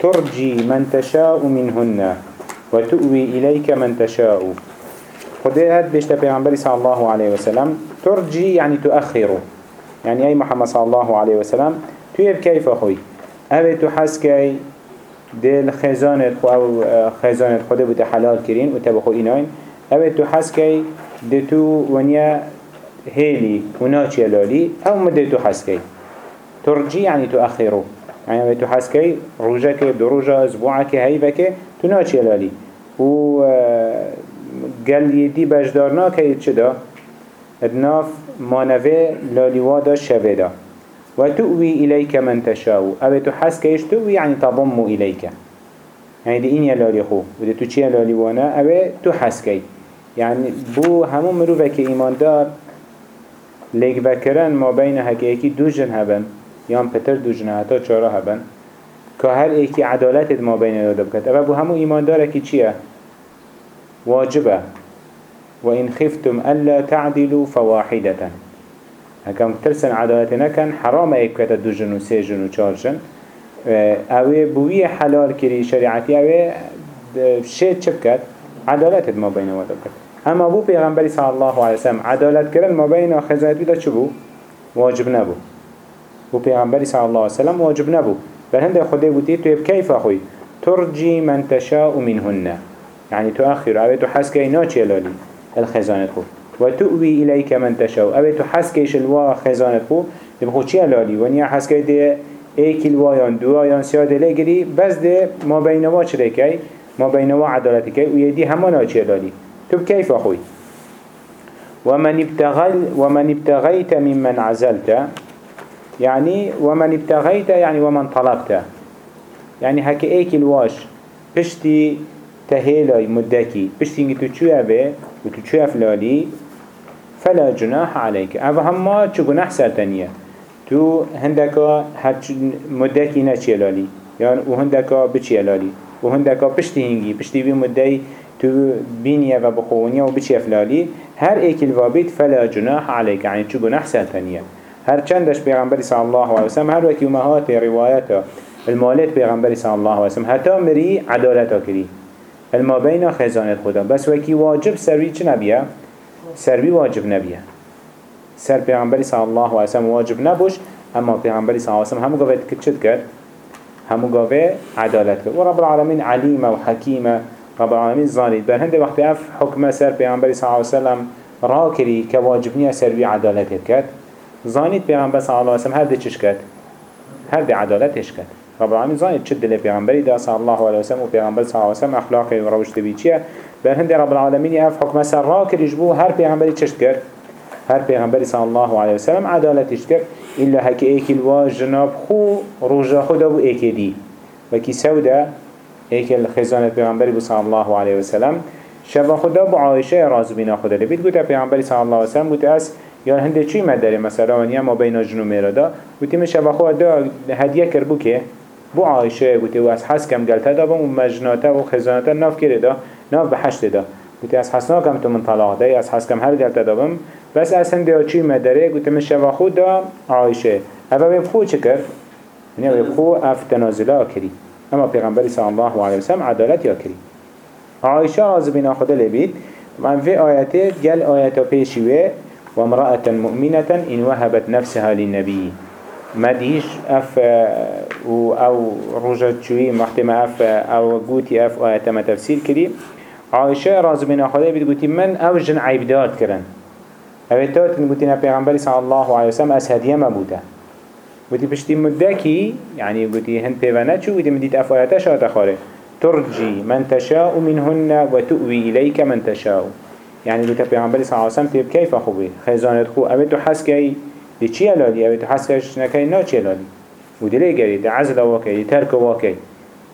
ترجي من تشاء منهن وتؤوي إليك من تشاء. خده هاد بيشتا پیغمبر صلى الله عليه وسلم. ترجي يعني تؤخره يعني أي محمد صلى الله عليه وسلم تويب كيف أخوي؟ أبي تحسكي دل خزانت خو أو خزانت خده بوده حلال كرين وتبخو إناين. أبي تحسكي دتو ونيا هيلي وناتشي لالي أو مدي تحسكي ترجي يعني تؤخره يعني أبي تحسكي روجك دروجة أسبوعك هيفك تناتشي لالي و قال يدي بجدارنا كي تشدا ادناف مانوه لالیوادا شویدا و تؤوی الیک من تشاو. أو تو حس کهش تؤوی يعني تضم الیک يعني دي إنيا لالي خو. وده تو چيا لالي وأنا أو تو حس كي يعني بو همو مروفك إيمان دار ليك بكرن ما بين هكي دو جن هبن. يان پتر دو جن هتا چارا هبن که هر ایکی عدالت ما بین داده بکد أو بو همو ایمان داره که چیه؟ واجبه. وإن خفتم ألا تعدلوا فواحدة. هكام ترسن عدالتنا كان حرام ايكتا دو جن و سي جن و چار جن. اوه بوية حلال كري شريعتي اوه شيء چبكت عدالت ما بين ودبكت اما بو پیغمبری صلى الله عليه وسلم عدالت کرن ما بين خزانت بدا چه بو؟ واجب نبو. بو پیغمبری صلى الله عليه وسلم واجب نبو بل هنده خده بودي تو كيف أخوي ترجي من تشاء منهن. يعني تؤخر اوه تحس كي ناچي لالي الخزانة خو وتؤوي إليك من تشاء. أبي تحسكيش الوا خزانة خو تبخو چي لالي ونيا حسكي دي ايك الوايان دوايان سيادة لگري بس دي ما بينوا چريكي ما بينوا عدالتكي ويدي همانا چي لالي تب كيف أخوي ومن ابتغل ومن ابتغيت ممن عزلت. يعني ومن ابتغيت يعني ومن طلبت. يعني هكي ايك الواش بشتي تهيلاي مدكي بشتي انك تشوه به وتشوه فلالي فلا جناح عليك أو هما چو گناح سرتنية تو هندكا مدكي نچي لالي يعني و هندكا بچي لالي و پشتی هنگی پشتی بی مدعی تو بینیه و بخونیه و بچی افلالی. هر ایک الوابید فلا جناح عليك يعني چو گناح سرتنية هر چندش پیغمبری صلی الله علیه وسلم هر وکی امهات روایتا المالات پیغمبری صلی الله علیه وسلم حتی مری عدالتا کری. الما بين خزانة خدا. بس وكي واجب سروي چه نبيه سروي واجب نبيه سر پیغمبری صلی الله علیه وسلم واجب نبوش اما پیغمبری صلی الله علیه وسلم همو گوه کچت کرد؟ همو گوه عدالت کرد. و رب العالمین علیم و حکیم رب العالمین ظالید بر هنده وقتی اف حکم سر پیغمبری صلی الله علیه وسلم را کری که واجب نیه سروی عدالت کرد. ظالید پیغمبر صلی الله علیه وسلم هر ده چش کرد هر کرد رب العالمین ظالید چد دل پیغمبری ده صلی الله علیه وسلم و پیغمبر صلی الله علیه وسلم اخلاقی و روش هنده رب العالمین اف حکم سر را کریش بو هر پیغمبری چش کرد هر پیغمبر صلی الله علیه وسلم عدالتش کرد إلا هكي ايكي الوا جناب خو رجا خدا بو ايكي دي وكي سودا ايكي الخزانة پیغمبر بو صلى الله عليه وسلم. شبا خدا بو عائشة راز بنا خدا لبيت قلت پیغمبر صلى الله عليه وسلم قلت اس یا هنده چی مداره مثلا ونیا ما بین جنو میرادا گوتی من شبا خود دا هدیه کر بو که؟ بو عایشه گوتی و از حس کم گلتا دا و مجناتا و خزانتا ناف کرده دا؟ ناف به حشت دا. گوتی از حس ناکم تو من طلاق دا از حس کم هر گلتا دا بم. بس از هنده چی مداره گوتی من شبا خود دا عایشه. اوه ببخو چه کر؟ یعنی اف تنازلا کری. اما پیغمبری صلی الله علیه وسلم عدالت یا کری. عایشه راز بنا خدا لبید. من في آياته قال آياته بيشوه وامرأة مؤمنة إن وهبت نفسها للنبي. ما ديش أف أو رجت شوي محتمة أف أو قوتي أف آياته ما تفسير كري عائشة راز بنا خدا بيت قوتي من أو جن عيبدات كرن. أبتات نقولتنا بيغمبري صلى الله عليه وسلم أسهدية مبوتا قوتي بشتي مدكي يعني قوتي هن قوتي مديت أف آياته شاة خاري ترجي من تشاء منهن وتؤوي إليك من تشاء. يعني قلت پیغمبر صلى الله عليه وسلم تيب كيف خوبي خزانت خو اوه تو حس كي دي چي لالي اوه تو حس كيش نكي نا چي لالي و دي ليه دي عزل واكي دي ترك واكي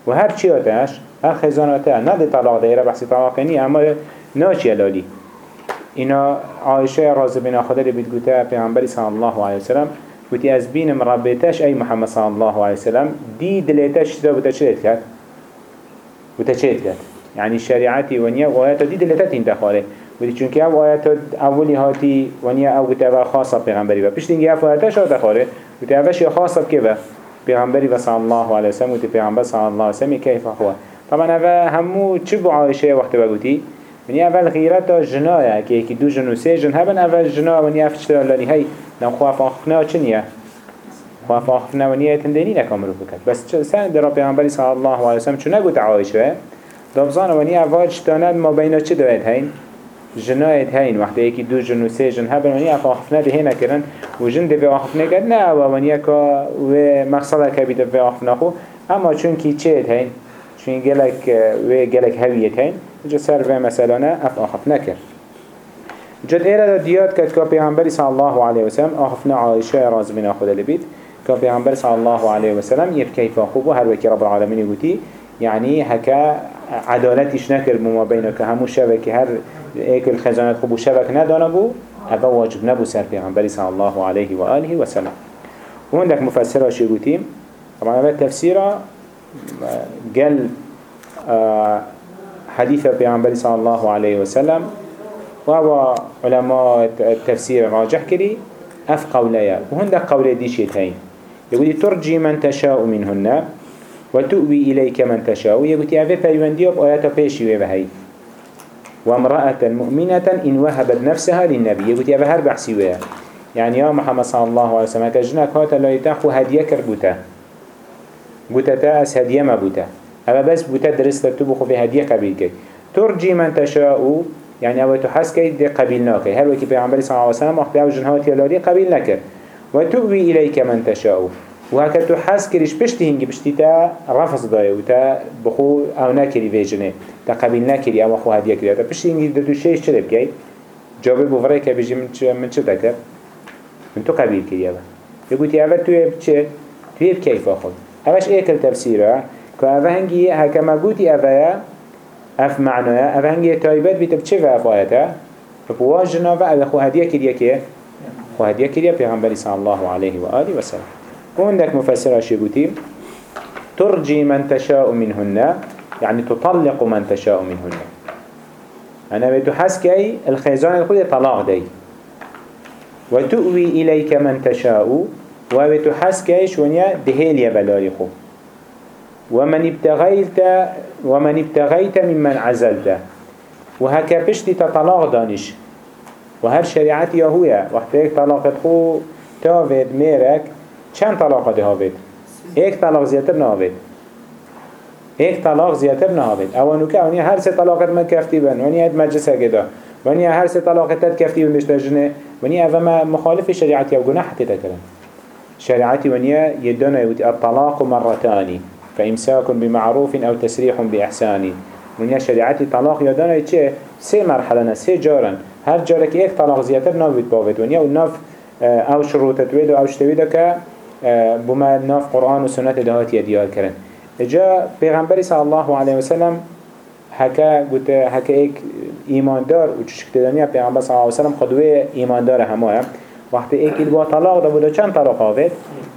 و هر چي آتاش هر خزانته نا دي طلاق دايره بحثي طلاق ني اما نا چي لالي اینا عائشه راز بنا خدا اللي بتقولها پیغمبر صلى الله عليه وسلم قلت از بين مربيتش اي محمد صلى الله عليه وسلم دي دليتش ده بتشريت كات بتشريت كات يعني شريعتي ونيا وآيات دي دليتات انتخاره ودي چونك أو آيات اولي هاتي ونيا أو قلت أو خاصة پیغمبری و. پشت اینگه اف آياتش ها دخاره قلت اوش یا خاصة بكيبه پیغمبری و صلی الله علیه وسلم و تی پیغمبر صلی الله علیه وسلم کیف خواه طبعا اوه همو چه بو عایشه وقت بگوتی ونی اول غیرت جنایه که یکی دو جن و سه جن. هبن اول جنا ونی افت لالی هی نم خواه فاخفنا چنیه خواه فاخفنا ونی تندینی نکم رو بکد بس سن در پیغمبری صلی الله علیه وسلم چون نگوت عایشه؟ دبزان ونی اول چتاند ما بین چه دوید هین؟ جنایت هین وقتی یکی دو جن و سه جن هبن ونی افاخفنا ده هی نکرن و جن ده به آخفنا کرد نه و ونی که و مقصده که بیده به آخفنا خو. أما چون کی چه هین چون گلک و گلک هویت هین جا سر و مثلا اف آخف نکر جد ایره دیاد کد که پیغمبری صلی الله علیه وسلم آخفنا عایشه راز بنا خود لبید که پیغمبر صلی الله علیه وسلم یب کیف خوب هر وکی رب العالمین گوتی يعني هكا عدالتش نكر بما بينك همو شبك هر ايك الخزانات خبو شبك ندانا بو هذا واجب نبو سر پیغمبر صلى الله عليه وآله وسلم وعندك مفسره شو قوتيم طبعا هذا تفسيره قال حديث پیغمبر صلى الله عليه وسلم وهو علماء التفسير راجح كري اف قوليا وهندك قولي دي شيتين يقول ترجي من تشاء منهن وتؤوي إليك من تشاء. يقول أفي فيوندي بآيات بيشي وهي وامرأة مؤمنة إن وهبت نفسها للنبي. يقول أفي هر بحسي ويا يعني يا محمد صلى الله عليه وسلم كجنك هاتا لا يتاخو هدية كربوتا بوتا. تاس هدية ما بوتا. هذا بس بوتا درست تبو خو في هدية قبيل كي. ترجي من تشاء يعني أو تحس كي دي قبيل ناكي هل وكي بيعمل صلى الله عليه وسلم أخذ أو جنهات يلالي قبيل وتؤوي إليك من تشاء. وهكا تحس كريش بشتي هنجي بشتي تا رفض داي وتا بخو أو نكري فيجنه تا قبيل نكري أو أخو هدية كري تا بشتي هنجي دو شيء شرب كي جوابي بفريك بيجي من چه من چه تكر من تو قبيل كري أبا يقول تي أبا تو چه؟ تو يب كيف أخذ أباش إيه التفسيره كأفا هنگي هكا ما قوتي أفايا أف معنايا أفا هنگي تايبات بيت بچه و أفايتا فبواجنا و أفا خو هدية كريا كيه خو هدية كريا پیغمبر صلى الله عليه وآله وسلم وعندك مفسر شبوتي ترجي من تشاء منهن يعني تطلق من تشاء منهن. أنا بيتو حسكي الخيزان الخود طلاق دي. وتؤوي إليك من تشاء وبيتو حسكي شونيا دهيل يبلاري خو ومن ابتغيت ومن ابتغيت ممن عزلت. وهكا بشتي تطلاق دانش. وهر شريعتي يهويا وقت طلاق خو تاوید ميرك چند طلاق ده هاوید ایک طلاق زیاتر نهاوید ایک طلاق زیاتر نهاوید اوانو که اونی هر سه طلاقت من کفتی بن. ونی هد مجلسه گدا ونی هر سه طلاقت تد کفتی بن بشتجنه ونی اوه ما مخالف شريعتي أو گناه حتی تکرن شريعتي ونی يدنا الطلاق مرتاني فإمساك بمعروف أو تسريح بإحسان. من شريعتي طلاق يدانا يتشي سي مرحلة سي جارا هر جارك ايك طلاق زيادر ناويد باوت ونيا وناف أو شروط تويد أو شتويد كا بما ناف قرآن وسنة دهات يديار كرن جاء پیغمبر صلى الله عليه وسلم هكا قلت هكا ايك ايمان دار وچشك تدانيا پیغمبر صلى الله عليه وسلم خدوه ايمان دار همه وقت ايك الوا طلاق دا بودا چند طلاق آوید؟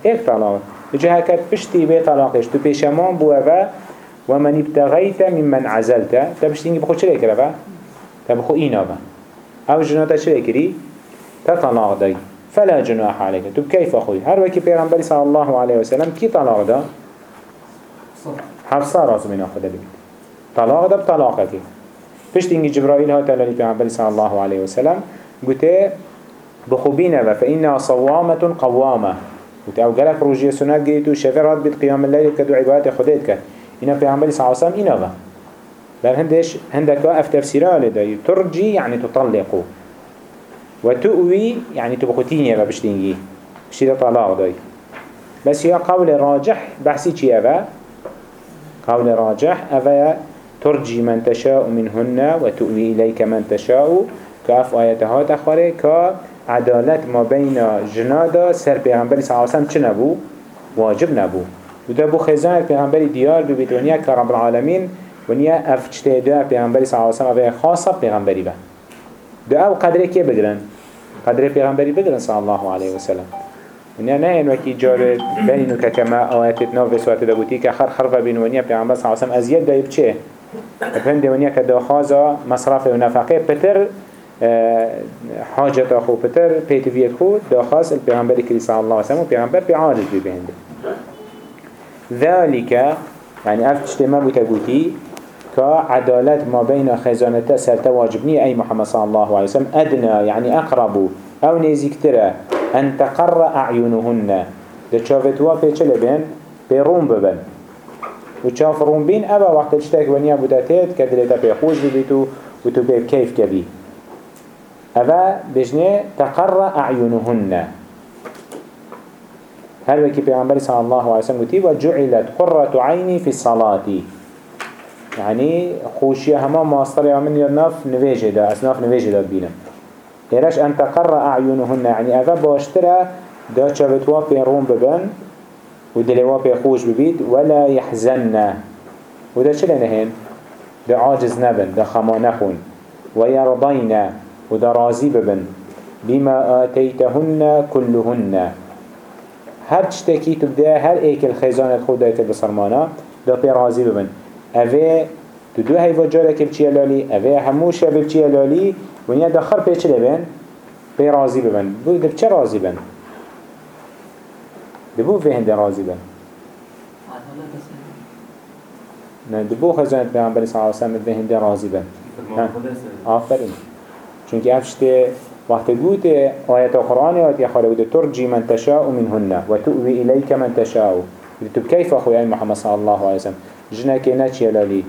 ايك طلاق. جه هكذا بشتي بي طلاقش. تو بيشمان بوا ومن ابتغيت ممن عزلت. تبشتيني بخو چلي كرا تبخو اينا با آو جناتا چلي كري تطلاق داي فلا جناح عليك. تو كيف أخوي؟ هر وكي پیغمبر صلى الله عليه وسلم كي طلاق دا حفصة راز من اخو دلبي طلاق دا بطلاقك بشتيني جبرائيل هاتا للي پیغمبر صلى الله عليه وسلم قلت بخبينا فإنها صوامة قوامة. وتي أو گلک روجی سنت گیتو شفر راد بید قیام اللیل کدو عبادت خودت کد اینا پیغمبری صلی اللہ علیہ وسلم با بل هندش هندك اف تفسيرها لدي ترجي يعني تطلق وتؤوي يعني تبختيني بشتينجي. بشتي طلاق داي. بس هي قول راجح بحسي چي افا قول راجح افا ترجي من تشاء منهن وتؤوي إليك من تشاء. كاف آياتها تخوري كا عدالت ما بین جنادا سر پیغمبری صلی اللہ علیہ وسلم چه نبو؟ واجب نبو. و ده بو خزان پیغمبری دیار ببید ونیا که رب العالمین ونیا اف چته ده پیغمبری صلی اللہ علیہ وسلم خاصه پیغمبری با. ده أو قدره که بگرن؟ قدره پیغمبری بگرن صلی اللہ علیه وسلم ونیا نه این وکی جار بینو که کما آیتت ناف بسوات ده بودی که خر خرف بین ونیا پیغمبر صلی اللہ علیہ وسلم ازید ده بچه؟ افهم ونیا که داخازا مصرف و نفقه پتر حاجت خو پتر پیتویت خو داخواست الپیغمبر کری صلی اللہ علیہ وسلم و پیغمبر پی عارض بی بهنده ذلك يعني أف تشتما بتقوتي كعدالة ما بين خزانة سرت واجبني أي محمد صلى الله عليه وسلم. أدنى يعني أقرب أو نيزكترا أن تقر أعينهن. ده شافتوا بيشل بين بيروم ببن. وشاف روم بين أبا وقت تشتاك ونيا بداتيت كدلتا بيخوش ببيتو وتو بيب كيف كبي أبا بجنة تقر أعينهن. هل وكي پیغمبر صلى الله عليه وسلم قلت وجعلت قرة عيني في الصلاة. يعني خوشي هما ماستر من يناف نواجه دا أسناف نواجه دا بينا إيراش أن تقر أعينهن يعني أفا باشترا دا شابتوا بيروم ببن ودلوا بيخوش ببيت ولا يحزن ودا شلنا هين دا عاجز نبن دا خما نخون. ويرضين ودا راضي ببن. بما آتيتهن كلهن هر تشتكي تبدا هر ايك الخزانة خود دايت بصرمانا دا بي راضي ببن. اوه تو دو هیوا جاره که بچیه لالی اوه هموش به بچیه لالی ونیا داخل پیچه لبن بی راضی ببن بو دب چه راضی بن دبو فهنده راضی بن نه دبو خزانت پیغمبر صلی اللہ علیہ وسلم فهنده راضی بن آفرین چونکه افشته وقت قلت آيات القرآن آيات يخالي ترجي من تشاء منهن وتؤوي إليك من تشاء تب كيف أخوي محمد صلى الله عليه وسلم جنك ناتشي لالي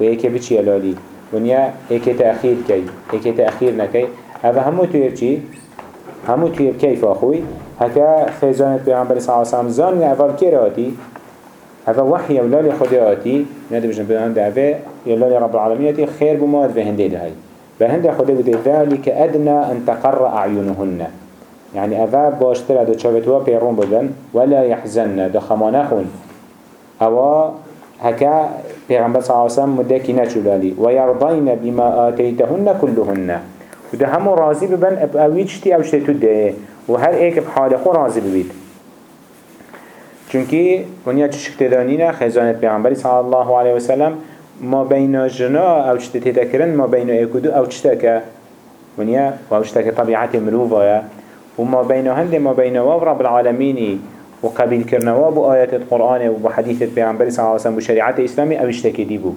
ويكي بيتشي لالي ونيا ايكي تأخير كي ايكي تأخير نكي هذا همو تويب چي همو تويب كيف أخوي هكا خيزانة بيعنبري صلى الله عليه وسلم زان اول كيراتي هذا وحي ولالي خدياتي نادي بجنب عند هذا يلالي رب العالمين خير بمواد في هندي ده هاي بهند خدي بده ذلك أدنى أن تقر أعينهن يعني أذا باشترى دو شافتوا بيرون بدن ولا يحزن دو خمانخون أو هكا پیغمبر صلى الله عليه وسلم مدكي نچولالي ويرضين بما آتيتهن كلهن وده همو راضي ببن اويجتي أو شتي تده وهر ايك بحال خو راضي ببيت چونكي ونيا چشك تدانينا خزانة پیغمبر صلى الله عليه وسلم ما بين جنا أو شتي تذكرن ما بين ايكودو أو چتك ونيا أو چتك طبيعت مروفا وما بين هند ما بين رب العالمين وقبيل كرنوا بو آيات القرآن وبو حديث البيعنبري صلى الله عليه وسلم بشريعة الإسلامي أو اشتكي دي بو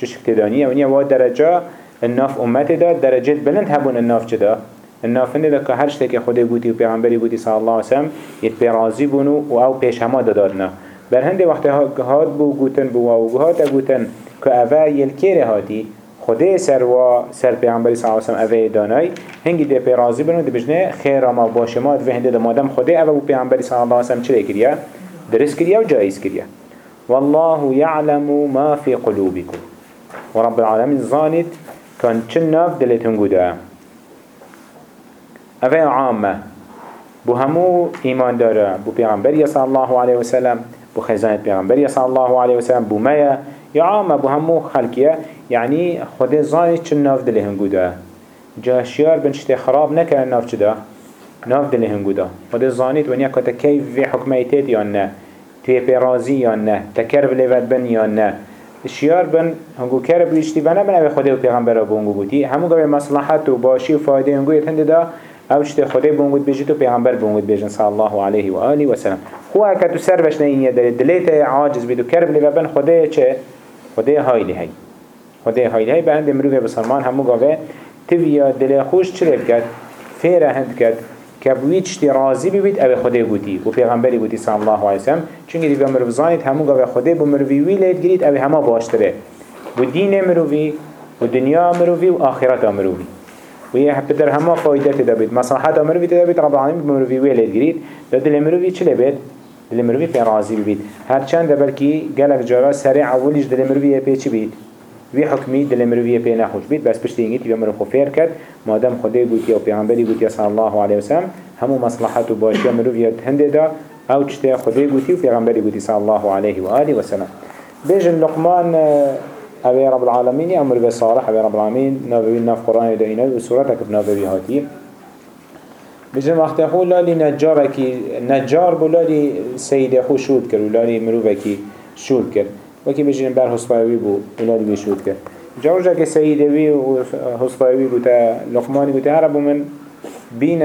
جوش اكتدانية ونيا واد درجة الناف أمت دا درجات بلند هبون الناف جدا. الناف انده دا هر اشتكي خده بوتي وبيعنبري بوتي صلى الله عليه وسلم يتبرازي بونو و أو پیش هما دادنا بر هنده وقت هاد بو گوتن بو و هات گوتن که اوه يلكيره هاتي خدا سر و سر پیامبری صلی الله علیه و سلم اوه دانای. هنگی ده پیرازی بنو ده بجنه خیر ما باشه ما ده هنده ده مادم خدا اوه پیامبری صلی الله علیه و سلم چه کریه درس کریه و جایز کریه والله يعلم ما في قلوبكم ورب العالمين ظانت كان چناف دلتون قدا اوه عامه بو همو ایمان داره بو پیغمبری صلی الله علیه و سلم بو خزانت پیغمبری صلی الله علیه و سلم بو میا یا عامه بو همو خلقیه. يعني خود زاني چن ناف دل هنگو دا جاشيار بنشت خراب نكرن ناف چدا ناف دل هنگو دا خود زانيت ونیا کتا كيف في حكميتت یا نه؟ توی پیرازی یا نه؟ تکرب لیود بن یا نه؟ شیار بن هنگو کرب ویشتی بنا بنا به خود و پیغمبر بونگو بودی همو گوه مصلحت و باشی و فایده هنگو یتند دا أو چت خود بونگو بیجی تو پیغمبر بونگو بیجن. صلی الله علیه و آله و سلم. خو اکا تو سر بشنه این یه دلیت عاجز بیدو کرب لیود بن خوده چه؟ خوده هایلی هی. خدای هایده های بند مروفه بسرمان همو گاوه تبیا دل خوش چرا بکد فیره هند کد که بوید چتی راضی ببید أو خدای گوتی و پیغمبری گوتی صلی الله علیه وسلم. چونکه دیگه مروف زانید همو گاوه خدای بو مروفی ویلید گرید أو همه باشتره. و دین مروفی و دنیا مروفی و آخرت مروفی و یه پدر همه فایده تدابید مصلحت مروفی تدابید رب العالمین بمروفی ویلید گرید دل مروفی چلی بید دل مروفی پی راضی ببید هرچند بلکی گلک جارا سریع اولیش دل مروفی پیچی بید. وی حکمی دل مرویه پی نخوش بید. بس پشت اینگی تیبه مرو خفیر کرد. مادم خدا گوتی و پیغمبری گوتی صلی الله علیه وسلم. همو مصلحت و باشی مرویه هنده دا. أو چته خدا گوتی و پیغمبری گوتی صلی الله علیه و آله وسلم. بيجن لقمان أبي رب العالمين أمر بالصالح أبي رب العالمين نبوي نف قرآن دينا وسورتك بنبوي هاتي بيجن وقت أخو لالي نجارك نجار بولالي سيد أخو شود كر ولالي مروفك شود كر وكي بجين بر حسطاوي بو ولاد بيشود كر جاوجا كي سيدوي وحسطاوي قوتا لقماني قوتا هربو من بين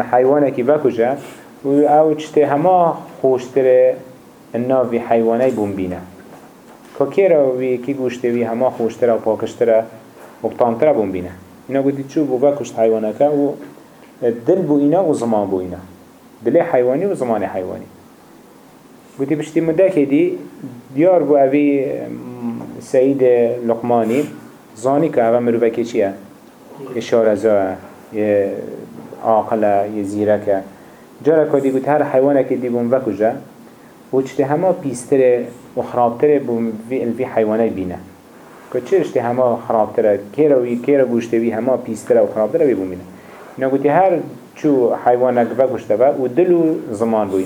حيوانا كي باكوجا و أو چته هما خوشتره في حيواني بون بينا كيرا وي كي گوشته وي هما خوشتره و پاکشتره و بطانتره بون بينا اینا گوتی چو بو بکشت حیوانکه و دل بو اینا و زمان بو اینا. دل حیوانی و زمان حیوانی. گوتی بشتی مده که دی دیار بو زانی که اوه مروفه که چیه؟ یه شارزا یه عاقله یه زیرکه. جارا که دی گوت هر حیوانه که دی بون وکجه و چته همه پیستره و خرابتره بون وی حیوانه بینه. که چرشتی همه خرابتره؟ کیرا وی کیرا گوشته وی همه پیستره و خرابتره بی بومینه اینا گوتی هر چو حیوانه با و دل و زمان بو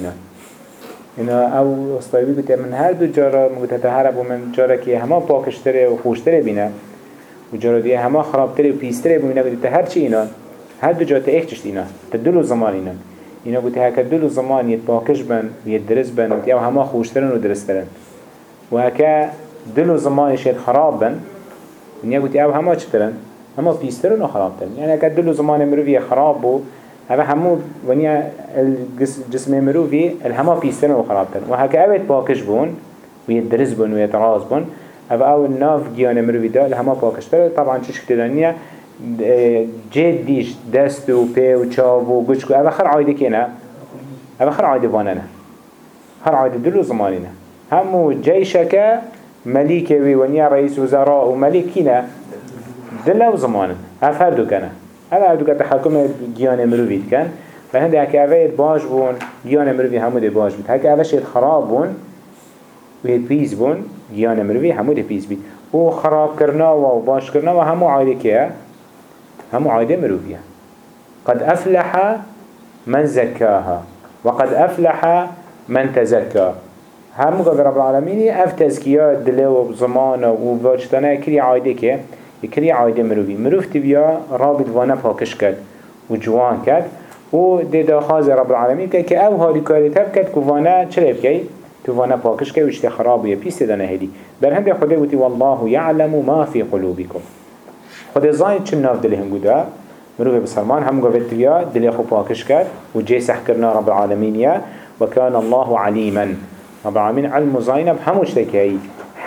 اینا أو استایبی گوتی من هر دو جارا گوتی تا هر بو من جارا که همه پاکشتره و خوشتره بینه و جارا دیگه همه خرابتره و پیستره بو اینا گوتی تا هر چی اینا هر دو جا تا ایک اینا تا دل و زمان اینا اینا گوتی هکا دل و زمان یه پاکش بن و یه درست بن و همه خوشترن و درسترن و هکا دل و زمانش خراب بن گوتی أو همه چطرن؟ همه پیسترن و خراب ترن یعنی اگر دل و زمان مروفی خراب بو أو همه ونیا جسم مروفی همه پیسترن و خراب ترن و هکا اوید پاکش بون و یه درز بون و یه تراز بون أو أو ناف گیان مروفی دا همه پاکش ترن طبعا چه شکتدانیه جد دیش دست و پی و چاو و گچ أو خر عایده که نه أو خر عایده وانه نه هر عایده دل و زمانی نه همو جیشکه مليكة ونيا رئيس وزراء وملك كنا دلة وزمان هف هردو كنا هذا هردو كتا حكومة جيان مروفيد كان فهند هكا اوه باش بون جيان مروفي همو دي باش بيت هكا اوه شيد خراب بون ويد بيز بون جيان مروفي همو دي بيز بيت و خراب کرنا و باش کرنا و همو عايده كيه همو عايده مروفيه قد أفلح من زكاها وقد أفلح من تزكى هم رب العالمين اف تزكية دل و زمان و واجتانه كري عايده که؟ كري عايده مروفي مروف تبيا رابط وأنا پاکش كد و جوان كد و ده خاز رب العالمين كد که أو هالي كاري تب كد که وأنا چرا بكي تو وأنا پاکش كد و اشت خراب و پیست دانه هدي بر هنده وتي والله يعلم ما في قلوبكم خده زاين چن ناف دلهم قده مروف بسرمان هم قبل تبيا دل خو پاکش كد و جي سحكرنا رب العالمين يا وكان الله عليما رب العالمين علم زينب هموش تكي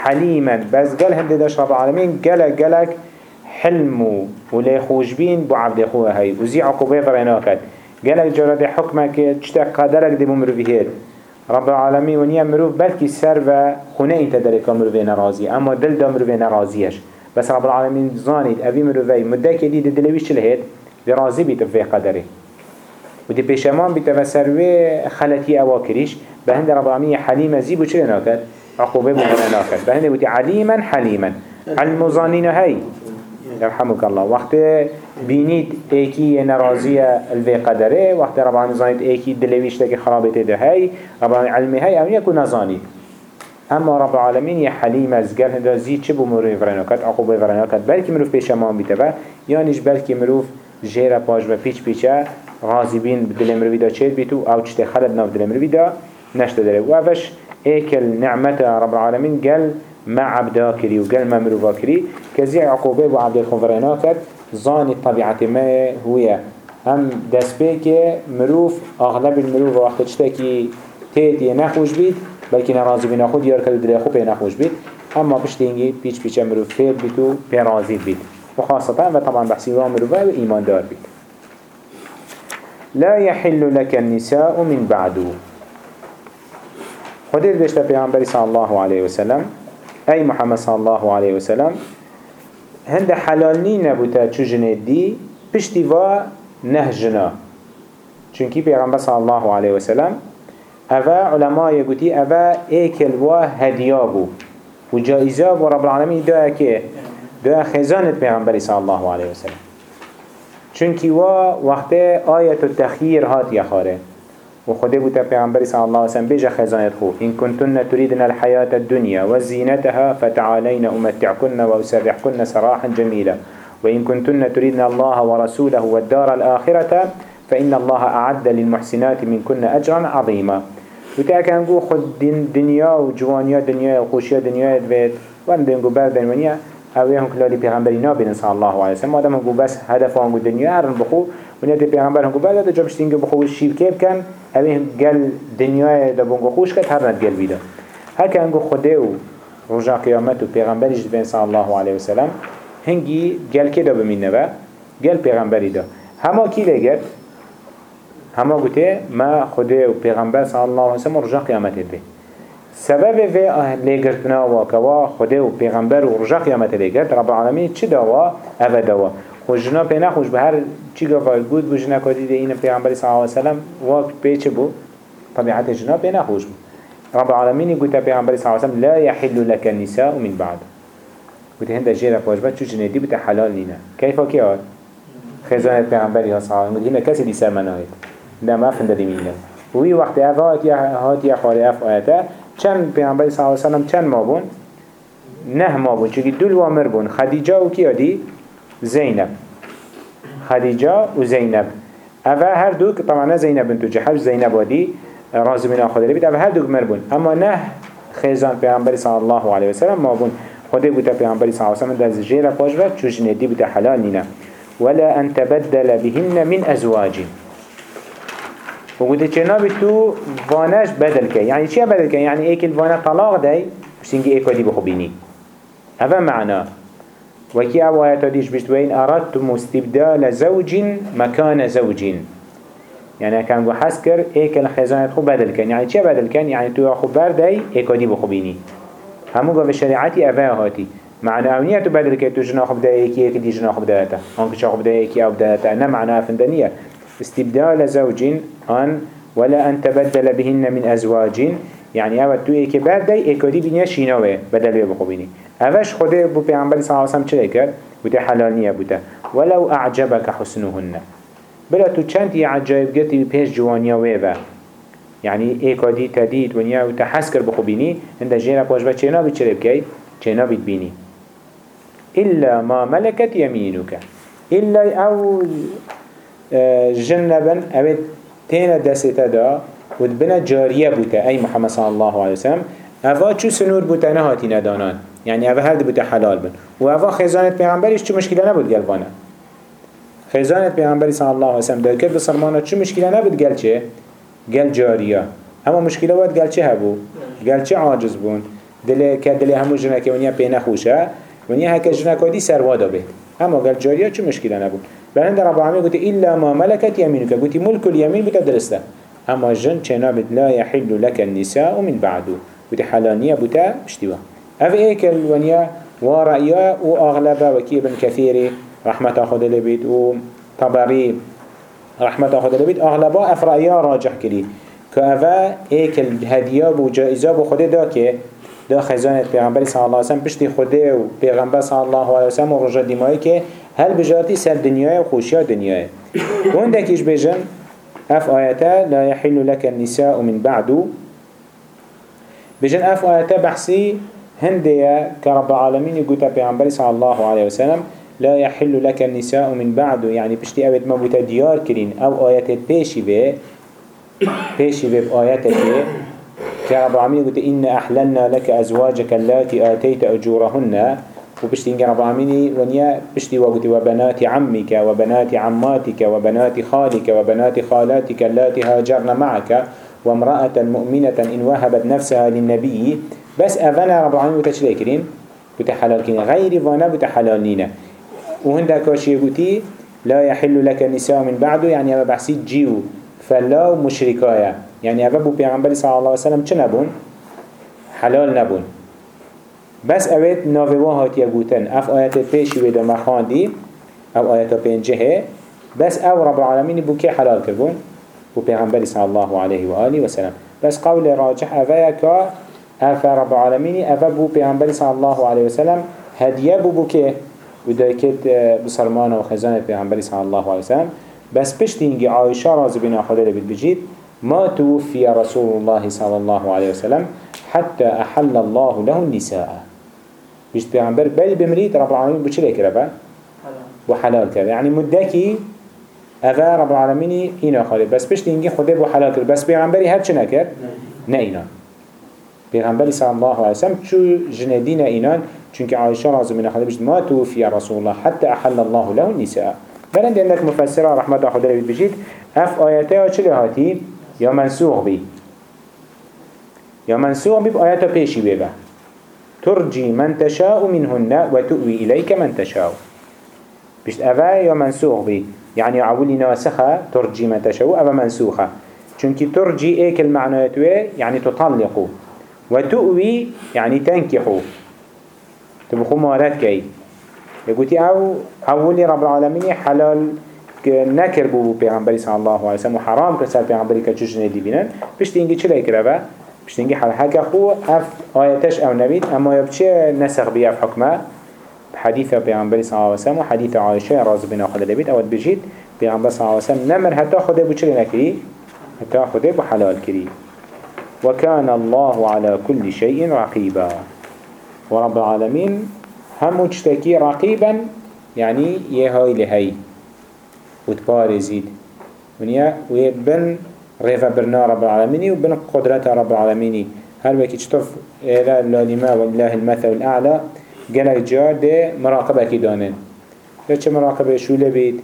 حليما. بس قال هندي داش رب العالمين قالك قالك حلمو ولا خوشبين بو عبد اخوه هاي. وزي عقوبة بريناكت قالك جرد حكمك تشتا قدرك دي بمروفيهات رب العالمين ونيا مروف بلكي سر و خونه انت دريكا مروفين رازي اما دل دا مروفين رازيش بس رب العالمين زانيد ابي مروفي مدك دي دلويش چلهت دي رازي بيت في قدره ودي بيشمان بيت و سروي خلتي اواكريش بهند رب العالمين حليم زيبو چه ناكد عقوبه بمنا ناكد بهند بودي عليما حليما. المزانين هاي. يرحمك الله. وقت بینید ایکی نرازی الوی قدره وقت رب العالمین زانید ایکی دلویش تکی خرابته ده هی رب العالمین علمی هی اون یکو نزانید. اما رب العالمین یه حلیم از گل زید چه بو مروی ورناکت عقوبه ورناکت بلکه مروف پیش أمان بیته با یانیش بلکه مروف جیر پاش و پیچ پیچه غازی بین دل مروی دا چید بیتو أو چته خلد ناف دل مروی دا نشته داره. و اوش ایکل نعمت رب العالمین گل ما عبدا كري وقال ما مروفا كري كزي عقوبة وعبد الخفرينا كد ظاني طبيعة ما هو. هم دست بيك مروف أغلب المروف وقت تشتكي تيتي نخوش بيت بلكي نرازي بنا خود يار كل دري خوبه نخوش بيت. أما بشتينجي بيش بيش مروف فير بيتو بيرازي بيت. وخاصة وطبعا بحسي مروفا وإيمان دار بيت. لا يحل لك النساء من بعده خديت بيشتا پیغمبر صلى الله عليه وسلم أي محمد صلى الله عليه وسلم هند حلالني نبوتا چو جنید دی پشتی و نه جنا پیغمبر صلى الله عليه وسلم اوه علماء يقولي اوه ايكل و هديابو و جائزه و رب العالمين دعا که دعا خزانت پیغمبر صلى الله عليه وسلم چونکی و وقت آیت التخییر هات یخاره وخده بوتا پیغمبر صلى الله عليه وسلم بيجا خزانت خو إن كنتن تريدن الحياة الدنيا وزينتها فتعالين أمتعكن وأسرحكن سراحا جميلا. وإن كنتن تريدن الله ورسوله والدار الآخرة فإن الله أعد للمحسنات منكن أجرا عظيما. وتا كان قو خد دنيا وجوانيا دنيا وخوشيا دنيا دبيت وان بينقو بردن ونيا اوه هم كلالي پیغمبری نابين صلى الله عليه وسلم. آدم هنگو بس هدف هنگو دنیا هرن بخو ونیا تی پیغمبر هنگو بعد دا جابشتینگ بخو الشيب كيب كان اوه گل دنیا دا بونگو خوش كت هر ند گل بيدا. هكا هنگو خده و رجا قيامت و پیغمبری جدبين صلى الله عليه وسلم؟ هنگی گل که دا بمين نبا؟ گل پیغمبری دا. هما کی لگد هما گوته ما خده و پیغمبر صلی الله علیه وسلم رجا قیامت بی سبب في لگرتنا و کوا خده و پیغمبر و رجا قیامت لگرت رب العالمین چه دوا أو دوا خوشنا پی نخوش به هر چی گفت بود کدی ده این پیغمبر صلی الله علیه وسلم وقت پیچ بو طبیعت جنا پی نخوش بو رب العالمين يقول پیغمبر صلی الله علیه وسلم لا يحل لك النساء من بعد. قلت هنده جيرا واجبات شو جنيدي بتا حلال لنا كيف كيات خزانة پیغمبری صلی الله علیه وسلم کسی دی سر مناید ده ما فنده دی مینه وی وقت اف هات یا هات یا خالی اف آیته چند پیغمبری صلی الله علیه وسلم چند ما بون نه ما بون چونکه دول وامر بون خدیجه و کیا دی؟ زینب خدیجه و زینب اوه هر دو طبعا زینب بنت جحش زینب ودی راز من آخر بید اوه هر دو مر بون اما نه خیزان پیغمبری صلی الله علیه وسلم ما بون خدا بوده پیغمبری صلی الله علیه وسلم دست جیره پاش و چوش ندی بوده حلال نینه ولا أن تبدل بهن من أزواج. وقلت جناب تو وانش بدل كي. يعني چه بدل كي؟ يعني ايك الوانا طلاق داي مش تنجي إيكو دي بخبيني هذا معنى. وكي أبو آيات ديش بشتوين أردتم استبدال زوج مكان زوج. يعني كان جو حسكر ايك الخزانة خو بدل كان. يعني چه بدل كان؟ يعني تو خو برداي إيكو دي بخبيني همو قوة شريعتي أفا هاتي معنى اونية تو بدل كي تو جنا خب ده يكي يكي دي جنا خب دهتا هنك شا خب ده يكي أو دهتا أنا معنى فندنية استبدال زوج آن ولا أن تبدل بهن من ازواج يعني أو تو يكي برده يكي دي بنيا شيناوه بدل بيه بخوبيني. اوش خوده بو پیغمبر صلى الله عليه وسلم چلي كر بوده حلالنية بوده. ولو أعجبك حسنهن. بلا تو چند عجائب گتی پیش جوانیا ویوه يعني ايكادي تديد ونيا وتحسكر بخوبيني عند جيرا باش بچينا بچرب كي چينا بيتبيني إلا ما ملكت يمينك إلا أو جن لبن اوه تین دسته دا و بنا جاریه بوده ای محمد صلی الله علیه وسلم اوا چو سنور بوده نهاتی ندانان یعنی اوه هلد بوده حلال بن و اوه خزانت پیغمبریش چو مشکله نبود گلوانه خزانت پیغمبری صلی الله علیه وسلم به بسرمانا چو مشکله نبود گل چه؟ گل جاریه اما مشکله بود گل چه هبو؟ گل چه عاجز بون؟ دل که دل همو جنکه ونیا پی نخوشه ونیا هک جنکادی سروادا بید اما اگر جاریا چه مشکلی نبود؟ بلند رب العالمین گوتی الا ما ملكت يمينك گوتی ملك اليمين بتا درسته. اما جن چنا بد لا يحل لك النساء من بعده گوتی حلانیه بتا بشتوا اف ایکل ونیا ورأيا وأغلبا وكي ابن كثير رحمة خود لبيت وطبري رحمة خود لبيت أغلبا أفرأيا راجح كري كأفا الهدية وجائزة بخده دا كي دا خزانت پیغمبر صلی الله علیه وسلم پشتی خوده و پیغمبر صلی الله علیه و رجا دیمایی که هل بجاتی سر دنیای و خوشیا دنیای. و اندکیش بجن اف آیتا لا يحل لك النساء من بعدو بجن اف آیتا بحثی هندية كرب العالمين يقول پیغمبر صلى الله عليه وسلم لا يحل لك النساء من بعد. يعني بشتي أبد ما بوتا ديار كرين أو آيات بيشي بي بيشي بي بآياتك كرب العالمين قلت إن أحللنا لك أزواجك اللاتي آتيت أجورهن. وبشتين رب العالمين ونيا بشتي وقت وبنات عمك وبنات عماتك وبنات خالك وبنات خالاتك اللاتي هاجرن معك. وامرأة مؤمنة إن وهبت نفسها للنبي. بس أفنى رب العالمين وتشليكرين بتحلال كين غير فانا بتحلالين وهندا كاشي قلتي لا يحل لك النساء من بعده يعني أبا بحسيت جيو. فلا مشركايا. يعني أبا بو پیغمبر صلى الله عليه وسلم چه نبون؟ حلال نبون. بس اوید ناوه هاتی گوتن اف آیت پیشی ویدا مخاندی أو آیت پینجه بس أو رب العالمين بو که حلال کربون بو پیغمبر صلى الله عليه وآله وسلم بس قول راجح اوه که اف رب العالمين اف بو پیغمبر صلى الله عليه وسلم هدیه بو بو که ودايكت بسرمان وخزانة پیغمبر صلى الله عليه وسلم بس پشتینگی عایشه رازی بنا خدا لبید بجید. ما توفي رسول الله صلى الله عليه وسلم حتى أحل الله له النساء. بيشت بيغمبر بل بمريد رب العالمين بوش ليك ربا؟ وحلال كرا يعني مدكي أفا رب العالمين إنا خالد بس بيشت إنجي خده بو حلال كرا بس بيغمبري هر چه نكر؟ نه إنا بيغمبري صلى الله عليه وسلم شو جندين إنان چونك عائشة رضي من خلال ما توفي رسول الله حتى أحل الله له النساء. بلند عندك مفسرة رحمة الله خدري بجيت أف آياتها چلي هاتي؟ يا منسوخ بي يا منسوخ بي بآياتها بيشي بيبا ترجي من تشاء منهن وتؤوي إليك من تشاء. بشت أفا يا منسوخ بي يعني عولي ناسخة ترجي من تشاء أفا منسوخة چونك ترجي ايك المعنى يعني تطلق وتؤوي يعني تنكحو تبخو مارات كي يقولي أو اولي رب العالمين حلال نكر بو پیغمبری صلی الله علیه وسلم حرام كسر پیغمبری که چوش ندی بینن پشت اینگی چه لیکره با پشت اینگی حل حکا خو اف آیتش أو نبید اما يبچه نسخ بي اف حكمه حديث پیغمبری صلی الله علیه و حدیث عایشه راز بنا خدا لبید اود بجید پیغمبر صلی الله علیه وسلم نمر حتی خدا بو چلی نکری؟ حتی خدا بو حلال کری. وكان الله على كل شيء رقيبا ورب العالمين هم تشتكي رقيبا يعني يهاي لهي وتبارزيد ونيا ويبن ريفا برنا رب العالمين وبن قدرة رب العالمين هل وكي تشتف إلى اللالما والله المثل الأعلى قال جار ده مراقبة كدانن چه مراقبة شو لبيت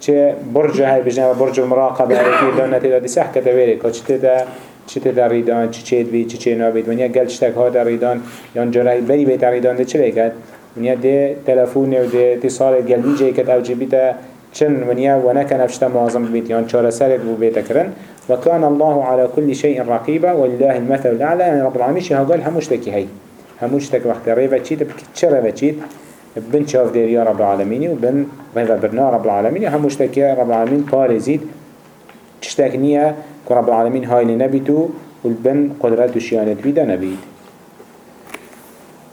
چه برج هاي بجنا برج المراقبة كي دانت دي سح كتويري كو چه چه در ریدان چه بی چه چه نابید ونیا گل چتک ها در ریدان یان جرای بری بیت در ریدان ده چه بکد ونیا ده تلفون و ده اتصال گلوی جای کد أو جبیت چن ونیا و نکن افشتا معظم بيت يعني چار سرد بو بيت كرن وكان الله على كل شيء رقيبا ولله المثل الأعلى يعني رب العالمين شيء قال هموش تكي هاي هموش تك وقت ريبا تشيت بكتشر بتشيت بن شاف دير يا رب العالمين وبن ريبا برنا رب العالمين هموش تكي رب العالمين طارزيد تشتكنيه كرب العالمين هاي لنبيتو والبن قدرات وشيانت بيدا نبيت